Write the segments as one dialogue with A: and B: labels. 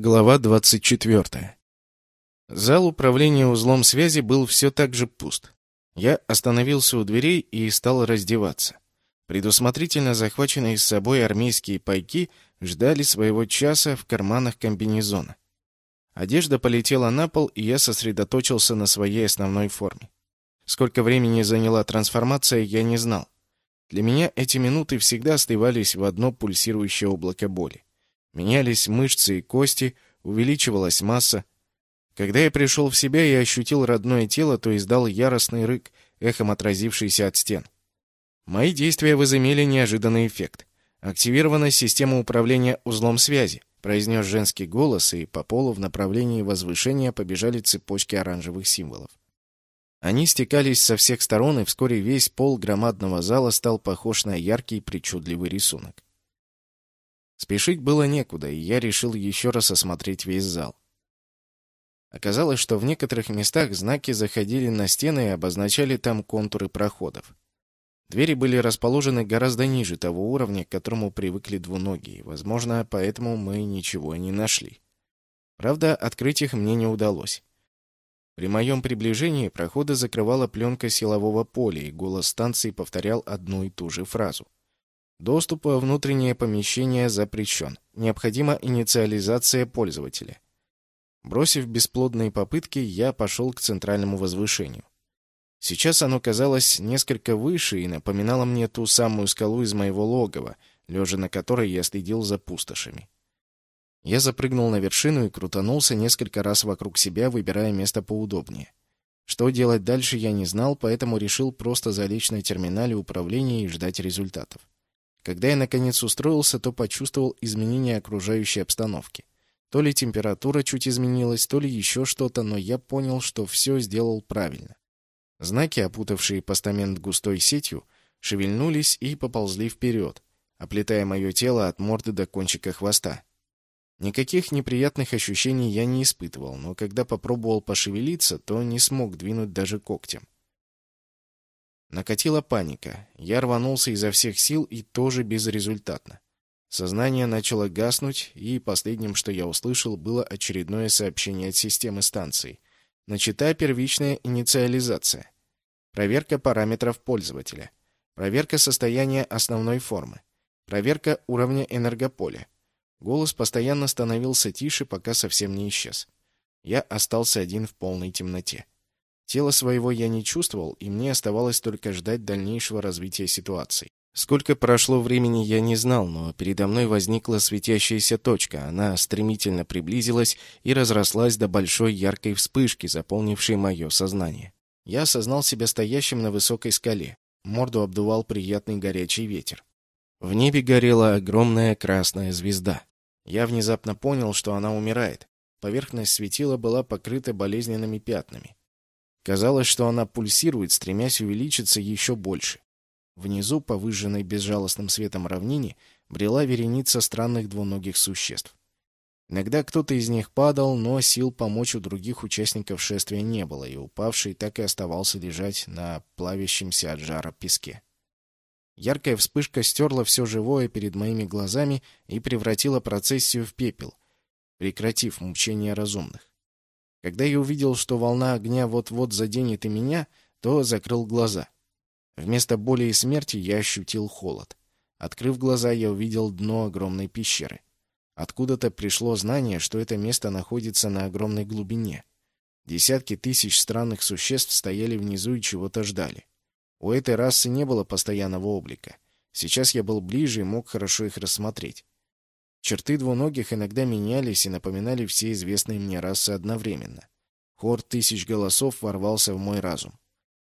A: Глава 24. Зал управления узлом связи был все так же пуст. Я остановился у дверей и стал раздеваться. Предусмотрительно захваченные с собой армейские пайки ждали своего часа в карманах комбинезона. Одежда полетела на пол, и я сосредоточился на своей основной форме. Сколько времени заняла трансформация, я не знал. Для меня эти минуты всегда сливались в одно пульсирующее облако боли. Менялись мышцы и кости, увеличивалась масса. Когда я пришел в себя и ощутил родное тело, то издал яростный рык, эхом отразившийся от стен. Мои действия возымели неожиданный эффект. Активирована система управления узлом связи, произнес женский голос, и по полу в направлении возвышения побежали цепочки оранжевых символов. Они стекались со всех сторон, и вскоре весь пол громадного зала стал похож на яркий причудливый рисунок. Спешить было некуда, и я решил еще раз осмотреть весь зал. Оказалось, что в некоторых местах знаки заходили на стены и обозначали там контуры проходов. Двери были расположены гораздо ниже того уровня, к которому привыкли двуногие. Возможно, поэтому мы ничего не нашли. Правда, открыть их мне не удалось. При моем приближении проходы закрывала пленка силового поля, и голос станции повторял одну и ту же фразу — Доступ во внутреннее помещение запрещен. Необходима инициализация пользователя. Бросив бесплодные попытки, я пошел к центральному возвышению. Сейчас оно казалось несколько выше и напоминало мне ту самую скалу из моего логова, лежа на которой я следил за пустошами. Я запрыгнул на вершину и крутанулся несколько раз вокруг себя, выбирая место поудобнее. Что делать дальше, я не знал, поэтому решил просто залечь на терминале управления и ждать результатов. Когда я, наконец, устроился, то почувствовал изменение окружающей обстановки. То ли температура чуть изменилась, то ли еще что-то, но я понял, что все сделал правильно. Знаки, опутавшие постамент густой сетью, шевельнулись и поползли вперед, оплетая мое тело от морды до кончика хвоста. Никаких неприятных ощущений я не испытывал, но когда попробовал пошевелиться, то не смог двинуть даже когтем. Накатила паника. Я рванулся изо всех сил и тоже безрезультатно. Сознание начало гаснуть, и последним, что я услышал, было очередное сообщение от системы станции. Начата первичная инициализация. Проверка параметров пользователя. Проверка состояния основной формы. Проверка уровня энергополя. Голос постоянно становился тише, пока совсем не исчез. Я остался один в полной темноте. Тела своего я не чувствовал, и мне оставалось только ждать дальнейшего развития ситуации. Сколько прошло времени, я не знал, но передо мной возникла светящаяся точка. Она стремительно приблизилась и разрослась до большой яркой вспышки, заполнившей мое сознание. Я осознал себя стоящим на высокой скале. Морду обдувал приятный горячий ветер. В небе горела огромная красная звезда. Я внезапно понял, что она умирает. Поверхность светила была покрыта болезненными пятнами. Казалось, что она пульсирует, стремясь увеличиться еще больше. Внизу, по выжженной безжалостным светом равнине, брела вереница странных двуногих существ. Иногда кто-то из них падал, но сил помочь у других участников шествия не было, и упавший так и оставался лежать на плавящемся от жара песке. Яркая вспышка стерла все живое перед моими глазами и превратила процессию в пепел, прекратив мучения разумных. Когда я увидел, что волна огня вот-вот заденет и меня, то закрыл глаза. Вместо боли и смерти я ощутил холод. Открыв глаза, я увидел дно огромной пещеры. Откуда-то пришло знание, что это место находится на огромной глубине. Десятки тысяч странных существ стояли внизу и чего-то ждали. У этой расы не было постоянного облика. Сейчас я был ближе и мог хорошо их рассмотреть. Черты двуногих иногда менялись и напоминали все известные мне расы одновременно. Хор тысяч голосов ворвался в мой разум.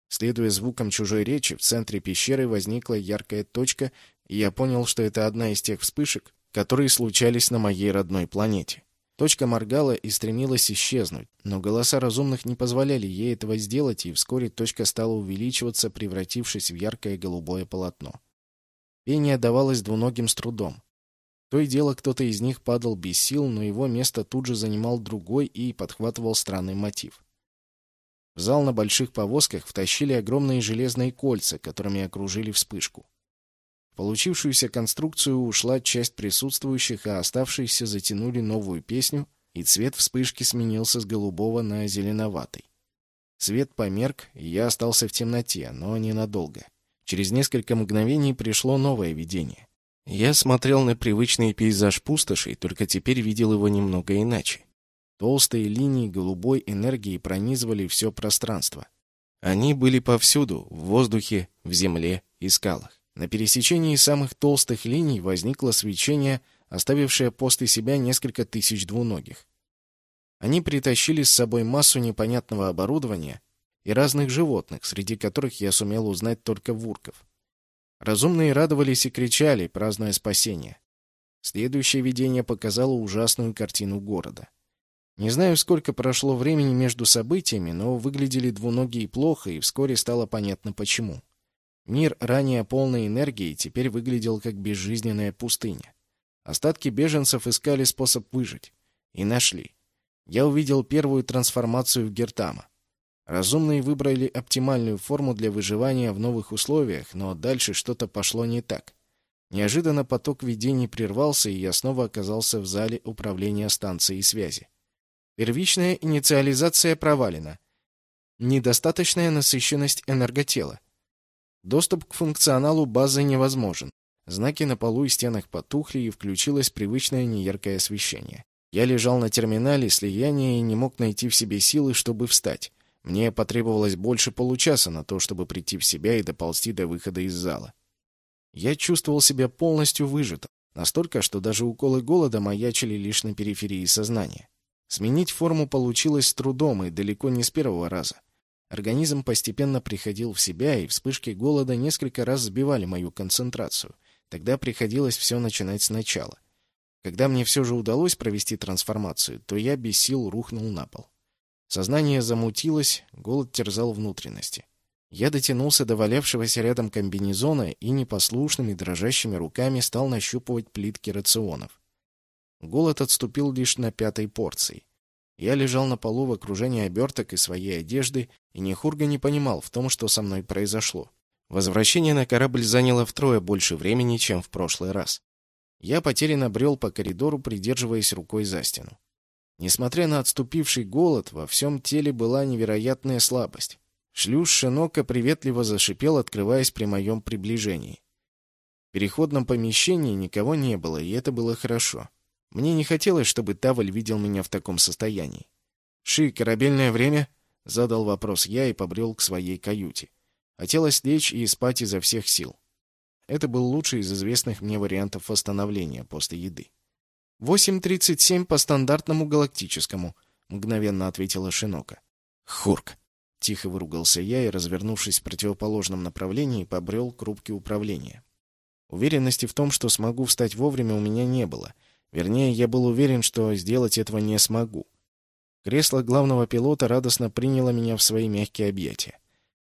A: Следуя звукам чужой речи, в центре пещеры возникла яркая точка, и я понял, что это одна из тех вспышек, которые случались на моей родной планете. Точка моргала и стремилась исчезнуть, но голоса разумных не позволяли ей этого сделать, и вскоре точка стала увеличиваться, превратившись в яркое голубое полотно. Пение давалось двуногим с трудом. То и дело кто-то из них падал без сил, но его место тут же занимал другой и подхватывал странный мотив. В зал на больших повозках втащили огромные железные кольца, которыми окружили вспышку. В получившуюся конструкцию ушла часть присутствующих, а оставшиеся затянули новую песню, и цвет вспышки сменился с голубого на зеленоватый. Свет померк, и я остался в темноте, но ненадолго. Через несколько мгновений пришло новое видение. Я смотрел на привычный пейзаж пустоши, только теперь видел его немного иначе. Толстые линии голубой энергии пронизывали все пространство. Они были повсюду, в воздухе, в земле и скалах. На пересечении самых толстых линий возникло свечение, оставившее после себя несколько тысяч двуногих. Они притащили с собой массу непонятного оборудования и разных животных, среди которых я сумел узнать только вурков. Разумные радовались и кричали, празднуя спасение. Следующее видение показало ужасную картину города. Не знаю, сколько прошло времени между событиями, но выглядели двуногие плохо, и вскоре стало понятно почему. Мир, ранее полной энергии, теперь выглядел как безжизненная пустыня. Остатки беженцев искали способ выжить. И нашли. Я увидел первую трансформацию в Гертама. Разумные выбрали оптимальную форму для выживания в новых условиях, но дальше что-то пошло не так. Неожиданно поток видений прервался, и я снова оказался в зале управления станцией связи. Первичная инициализация провалена. Недостаточная насыщенность энерготела. Доступ к функционалу базы невозможен. Знаки на полу и стенах потухли, и включилось привычное неяркое освещение. Я лежал на терминале слияния и не мог найти в себе силы, чтобы встать. Мне потребовалось больше получаса на то, чтобы прийти в себя и доползти до выхода из зала. Я чувствовал себя полностью выжатым, настолько, что даже уколы голода маячили лишь на периферии сознания. Сменить форму получилось с трудом и далеко не с первого раза. Организм постепенно приходил в себя, и вспышки голода несколько раз сбивали мою концентрацию. Тогда приходилось все начинать сначала. Когда мне все же удалось провести трансформацию, то я без сил рухнул на пол. Сознание замутилось, голод терзал внутренности. Я дотянулся до валявшегося рядом комбинезона и непослушными дрожащими руками стал нащупывать плитки рационов. Голод отступил лишь на пятой порции. Я лежал на полу в окружении оберток и своей одежды, и ни хурга не понимал в том, что со мной произошло. Возвращение на корабль заняло втрое больше времени, чем в прошлый раз. Я потерянно брел по коридору, придерживаясь рукой за стену. Несмотря на отступивший голод, во всем теле была невероятная слабость. Шлюз Шинока приветливо зашипел, открываясь при моем приближении. В переходном помещении никого не было, и это было хорошо. Мне не хотелось, чтобы Таваль видел меня в таком состоянии. «Ши, корабельное время?» — задал вопрос я и побрел к своей каюте. Хотелось лечь и спать изо всех сил. Это был лучший из известных мне вариантов восстановления после еды. «8.37 по стандартному галактическому», — мгновенно ответила Шинока. «Хурк!» — тихо выругался я и, развернувшись в противоположном направлении, побрел к рубке управления. Уверенности в том, что смогу встать вовремя, у меня не было. Вернее, я был уверен, что сделать этого не смогу. Кресло главного пилота радостно приняло меня в свои мягкие объятия.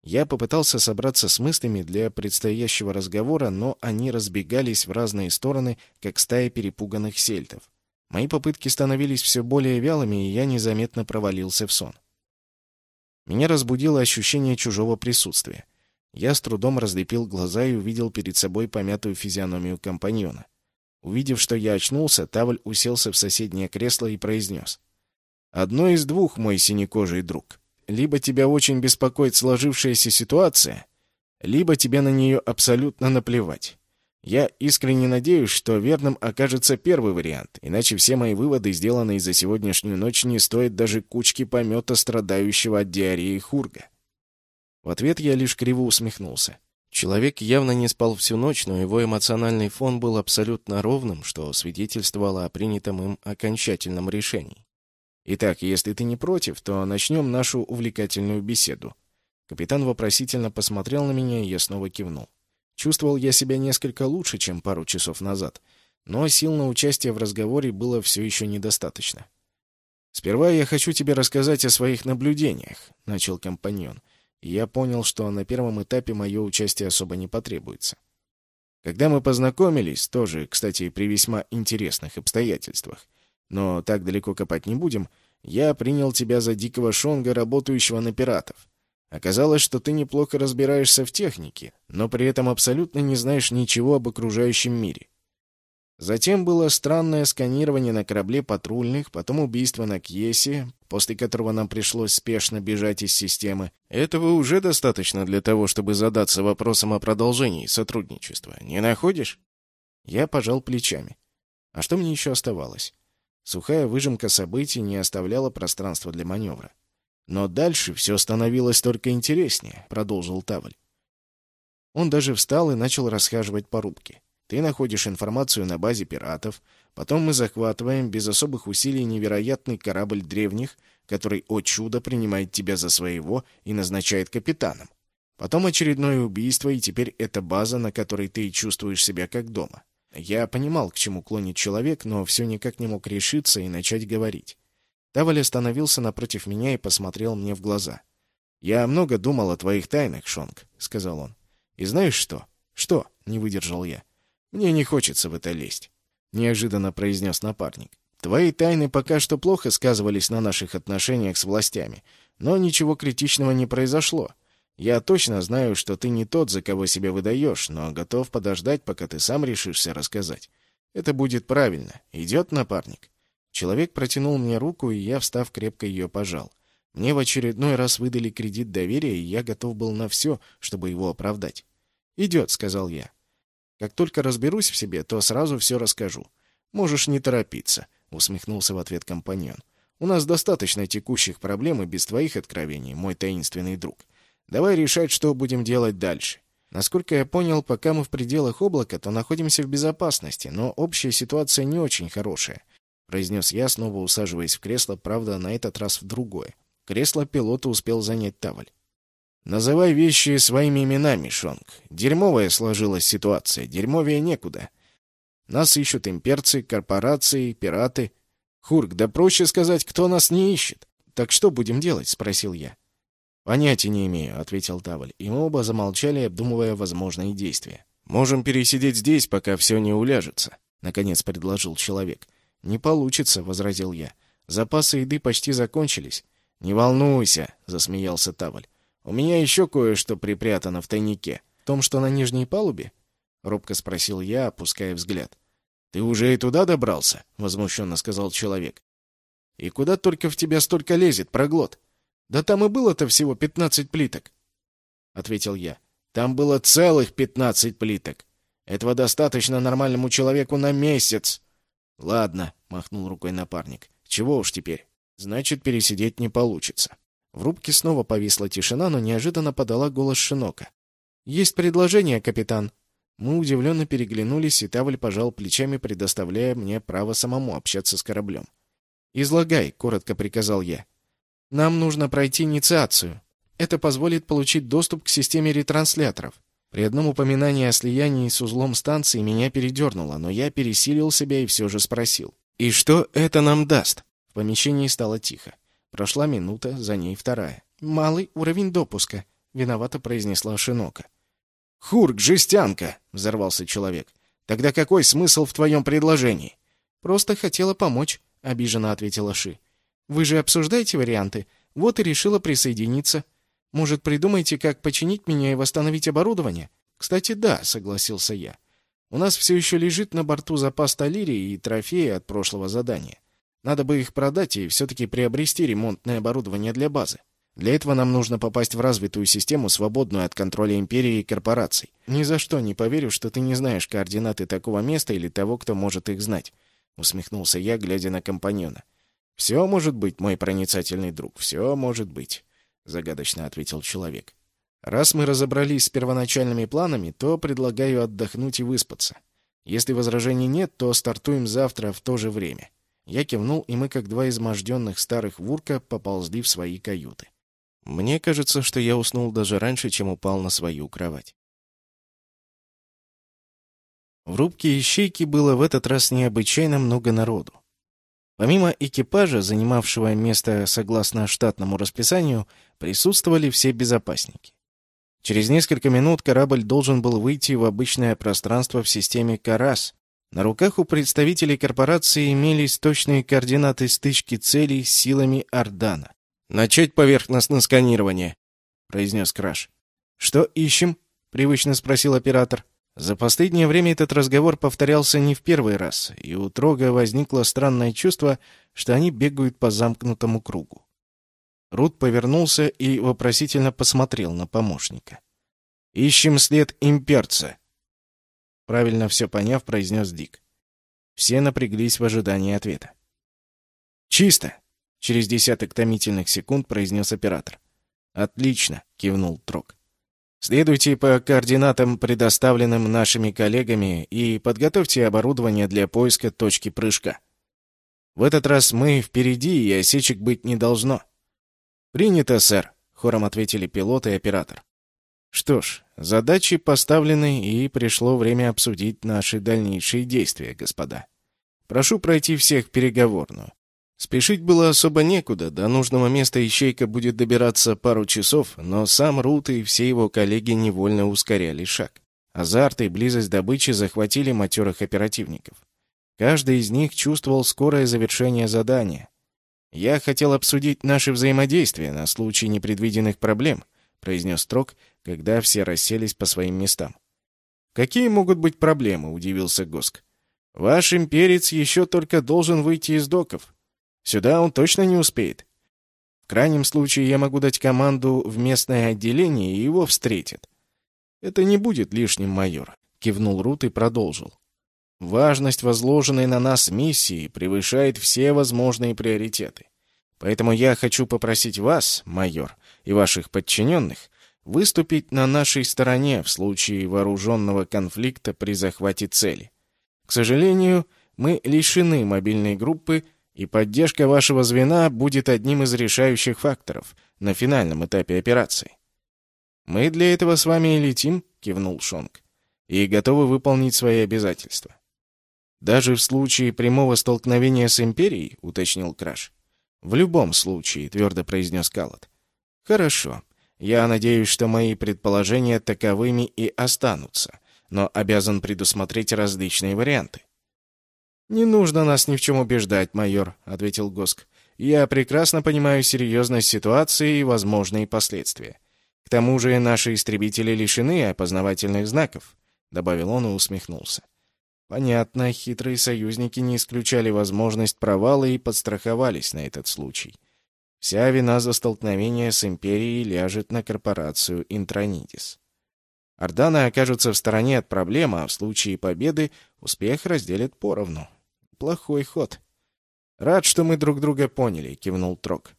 A: Я попытался собраться с мыслями для предстоящего разговора, но они разбегались в разные стороны, как стая перепуганных сельтов. Мои попытки становились все более вялыми, и я незаметно провалился в сон. Меня разбудило ощущение чужого присутствия. Я с трудом разлепил глаза и увидел перед собой помятую физиономию компаньона. Увидев, что я очнулся, Тавль уселся в соседнее кресло и произнес. «Одно из двух, мой синекожий друг. Либо тебя очень беспокоит сложившаяся ситуация, либо тебе на нее абсолютно наплевать. Я искренне надеюсь, что верным окажется первый вариант, иначе все мои выводы, сделанные за сегодняшнюю ночь, не стоят даже кучки помета страдающего от диареи хурга. В ответ я лишь криво усмехнулся. Человек явно не спал всю ночь, но его эмоциональный фон был абсолютно ровным, что свидетельствовало о принятом им окончательном решении. Итак, если ты не против, то начнем нашу увлекательную беседу. Капитан вопросительно посмотрел на меня, и я снова кивнул. Чувствовал я себя несколько лучше, чем пару часов назад, но сил на участие в разговоре было все еще недостаточно. «Сперва я хочу тебе рассказать о своих наблюдениях», — начал компаньон. И я понял, что на первом этапе мое участие особо не потребуется. Когда мы познакомились, тоже, кстати, при весьма интересных обстоятельствах, но так далеко копать не будем, я принял тебя за дикого шонга, работающего на пиратов. Оказалось, что ты неплохо разбираешься в технике, но при этом абсолютно не знаешь ничего об окружающем мире. Затем было странное сканирование на корабле патрульных, потом убийство на Кьесе, после которого нам пришлось спешно бежать из системы. Этого уже достаточно для того, чтобы задаться вопросом о продолжении сотрудничества. Не находишь? Я пожал плечами. А что мне еще оставалось? Сухая выжимка событий не оставляла пространства для маневра. Но дальше все становилось только интереснее, продолжил Таваль. Он даже встал и начал расхаживать по рубке. Ты находишь информацию на базе пиратов, потом мы захватываем без особых усилий невероятный корабль древних, который, о чудо, принимает тебя за своего и назначает капитаном. Потом очередное убийство, и теперь это база, на которой ты чувствуешь себя как дома. Я понимал, к чему клонит человек, но все никак не мог решиться и начать говорить. Таваль остановился напротив меня и посмотрел мне в глаза. «Я много думал о твоих тайнах, Шонг», — сказал он. «И знаешь что?» «Что?» — не выдержал я. «Мне не хочется в это лезть», — неожиданно произнес напарник. «Твои тайны пока что плохо сказывались на наших отношениях с властями, но ничего критичного не произошло. Я точно знаю, что ты не тот, за кого себя выдаешь, но готов подождать, пока ты сам решишься рассказать. Это будет правильно. Идет напарник?» Человек протянул мне руку, и я, встав, крепко ее пожал. Мне в очередной раз выдали кредит доверия, и я готов был на все, чтобы его оправдать. «Идет», — сказал я. «Как только разберусь в себе, то сразу все расскажу. Можешь не торопиться», — усмехнулся в ответ компаньон. «У нас достаточно текущих проблем и без твоих откровений, мой таинственный друг. Давай решать, что будем делать дальше». Насколько я понял, пока мы в пределах облака, то находимся в безопасности, но общая ситуация не очень хорошая произнес я, снова усаживаясь в кресло, правда, на этот раз в другое. Кресло пилота успел занять Таваль. «Называй вещи своими именами, Шонг. Дерьмовая сложилась ситуация, дерьмовее некуда. Нас ищут имперцы, корпорации, пираты. Хурк, да проще сказать, кто нас не ищет. Так что будем делать?» — спросил я. «Понятия не имею», — ответил Таваль, и мы оба замолчали, обдумывая возможные действия. «Можем пересидеть здесь, пока все не уляжется», — наконец предложил человек. «Не получится», — возразил я. «Запасы еды почти закончились». «Не волнуйся», — засмеялся Таваль. «У меня еще кое-что припрятано в тайнике. В том, что на нижней палубе?» — робко спросил я, опуская взгляд. «Ты уже и туда добрался?» — возмущенно сказал человек. «И куда только в тебя столько лезет, проглот?» «Да там и было-то всего пятнадцать плиток», — ответил я. «Там было целых пятнадцать плиток. Этого достаточно нормальному человеку на месяц». «Ладно», — махнул рукой напарник. «Чего уж теперь? Значит, пересидеть не получится». В рубке снова повисла тишина, но неожиданно подала голос Шинока. «Есть предложение, капитан». Мы удивленно переглянулись, и Тавль пожал плечами, предоставляя мне право самому общаться с кораблем. «Излагай», — коротко приказал я. «Нам нужно пройти инициацию. Это позволит получить доступ к системе ретрансляторов. При одном упоминании о слиянии с узлом станции меня передернуло, но я пересилил себя и все же спросил. «И что это нам даст?» В помещении стало тихо. Прошла минута, за ней вторая. «Малый уровень допуска», — виновато произнесла Шинока. «Хурк, жестянка!» — взорвался человек. «Тогда какой смысл в твоем предложении?» «Просто хотела помочь», — обиженно ответила Ши. «Вы же обсуждаете варианты. Вот и решила присоединиться». Может, придумаете, как починить меня и восстановить оборудование? Кстати, да, согласился я. У нас все еще лежит на борту запас талирии и трофеи от прошлого задания. Надо бы их продать и все-таки приобрести ремонтное оборудование для базы. Для этого нам нужно попасть в развитую систему, свободную от контроля империи и корпораций. Ни за что не поверю, что ты не знаешь координаты такого места или того, кто может их знать. Усмехнулся я, глядя на компаньона. Все может быть, мой проницательный друг, все может быть загадочно ответил человек. Раз мы разобрались с первоначальными планами, то предлагаю отдохнуть и выспаться. Если возражений нет, то стартуем завтра в то же время. Я кивнул, и мы, как два изможденных старых вурка, поползли в свои каюты. Мне кажется, что я уснул даже раньше, чем упал на свою кровать. В рубке ищейки было в этот раз необычайно много народу. Помимо экипажа, занимавшего место согласно штатному расписанию, присутствовали все безопасники. Через несколько минут корабль должен был выйти в обычное пространство в системе «Карас». На руках у представителей корпорации имелись точные координаты стычки целей с силами Ордана. «Начать поверхностное сканирование», — произнес Краш. «Что ищем?» — привычно спросил оператор. За последнее время этот разговор повторялся не в первый раз, и у Трога возникло странное чувство, что они бегают по замкнутому кругу. Рут повернулся и вопросительно посмотрел на помощника. «Ищем след имперца», — правильно все поняв, произнес Дик. Все напряглись в ожидании ответа. «Чисто!» — через десяток томительных секунд произнес оператор. «Отлично!» — кивнул Трог. «Следуйте по координатам, предоставленным нашими коллегами, и подготовьте оборудование для поиска точки прыжка. В этот раз мы впереди, и осечек быть не должно». «Принято, сэр», — хором ответили пилот и оператор. «Что ж, задачи поставлены, и пришло время обсудить наши дальнейшие действия, господа. Прошу пройти всех переговорную. Спешить было особо некуда, до нужного места ищейка будет добираться пару часов, но сам Рут и все его коллеги невольно ускоряли шаг. Азарт и близость добычи захватили матерых оперативников. Каждый из них чувствовал скорое завершение задания. «Я хотел обсудить наши взаимодействия на случай непредвиденных проблем», произнес Трок, когда все расселись по своим местам. «Какие могут быть проблемы?» — удивился Госк. «Ваш имперец еще только должен выйти из доков. Сюда он точно не успеет. В крайнем случае я могу дать команду в местное отделение, и его встретят. Это не будет лишним, майор, кивнул Рут и продолжил. Важность возложенной на нас миссии превышает все возможные приоритеты. Поэтому я хочу попросить вас, майор, и ваших подчиненных выступить на нашей стороне в случае вооруженного конфликта при захвате цели. К сожалению, мы лишены мобильной группы и поддержка вашего звена будет одним из решающих факторов на финальном этапе операции. «Мы для этого с вами и летим», — кивнул Шонг, «и готовы выполнить свои обязательства». «Даже в случае прямого столкновения с Империей», — уточнил Краш. «В любом случае», — твердо произнес Калат. «Хорошо. Я надеюсь, что мои предположения таковыми и останутся, но обязан предусмотреть различные варианты. «Не нужно нас ни в чем убеждать, майор», — ответил Госк. «Я прекрасно понимаю серьезность ситуации и возможные последствия. К тому же наши истребители лишены опознавательных знаков», — добавил он и усмехнулся. Понятно, хитрые союзники не исключали возможность провала и подстраховались на этот случай. Вся вина за столкновение с Империей ляжет на корпорацию Интронидис. Орданы окажутся в стороне от проблемы, а в случае победы успех разделят поровну. Плохой ход. Рад, что мы друг друга поняли, кивнул Трок.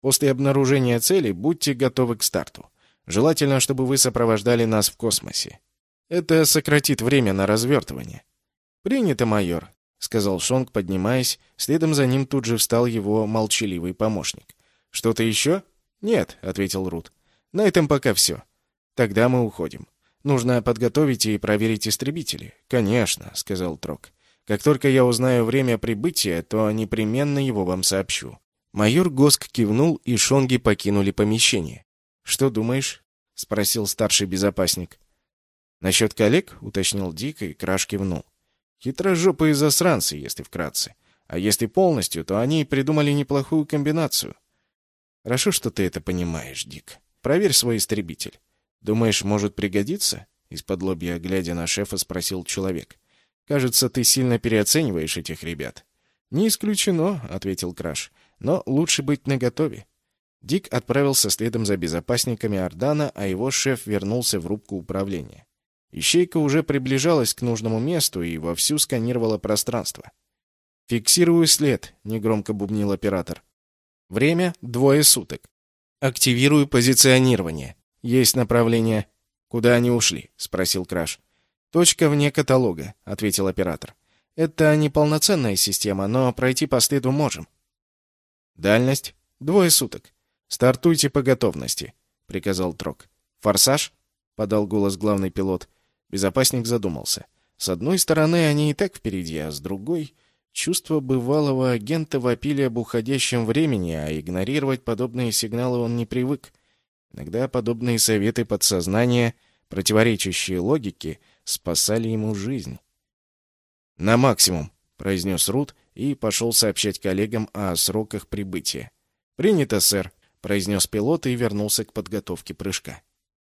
A: После обнаружения цели будьте готовы к старту. Желательно, чтобы вы сопровождали нас в космосе. Это сократит время на развертывание. Принято, майор, сказал Шонг, поднимаясь. Следом за ним тут же встал его молчаливый помощник. Что-то еще? Нет, ответил Рут. На этом пока все. Тогда мы уходим. Нужно подготовить и проверить истребители. Конечно, сказал Трок. Как только я узнаю время прибытия, то непременно его вам сообщу». Майор Госк кивнул, и шонги покинули помещение. «Что думаешь?» — спросил старший безопасник. «Насчет коллег?» — уточнил Дик, и Краш кивнул. «Хитрожопые засранцы, если вкратце. А если полностью, то они придумали неплохую комбинацию». «Хорошо, что ты это понимаешь, Дик. Проверь свой истребитель. Думаешь, может пригодиться?» Из-под лобья, глядя на шефа, спросил человек. Кажется, ты сильно переоцениваешь этих ребят. Не исключено, ответил Краш. Но лучше быть наготове. Дик отправился следом за безопасниками Ордана, а его шеф вернулся в рубку управления. Ищейка уже приближалась к нужному месту и вовсю сканировала пространство. «Фиксирую след», — негромко бубнил оператор. «Время — двое суток. Активирую позиционирование. Есть направление. Куда они ушли?» — спросил Краш. «Точка вне каталога», — ответил оператор. «Это не полноценная система, но пройти по следу можем». «Дальность? Двое суток. Стартуйте по готовности», — приказал Трок. «Форсаж?» — подал голос главный пилот. Безопасник задумался. С одной стороны, они и так впереди, а с другой... Чувства бывалого агента вопили об уходящем времени, а игнорировать подобные сигналы он не привык. Иногда подобные советы подсознания, противоречащие логике, спасали ему жизнь. «На максимум», — произнес Рут и пошел сообщать коллегам о сроках прибытия. «Принято, сэр», — произнес пилот и вернулся к подготовке прыжка.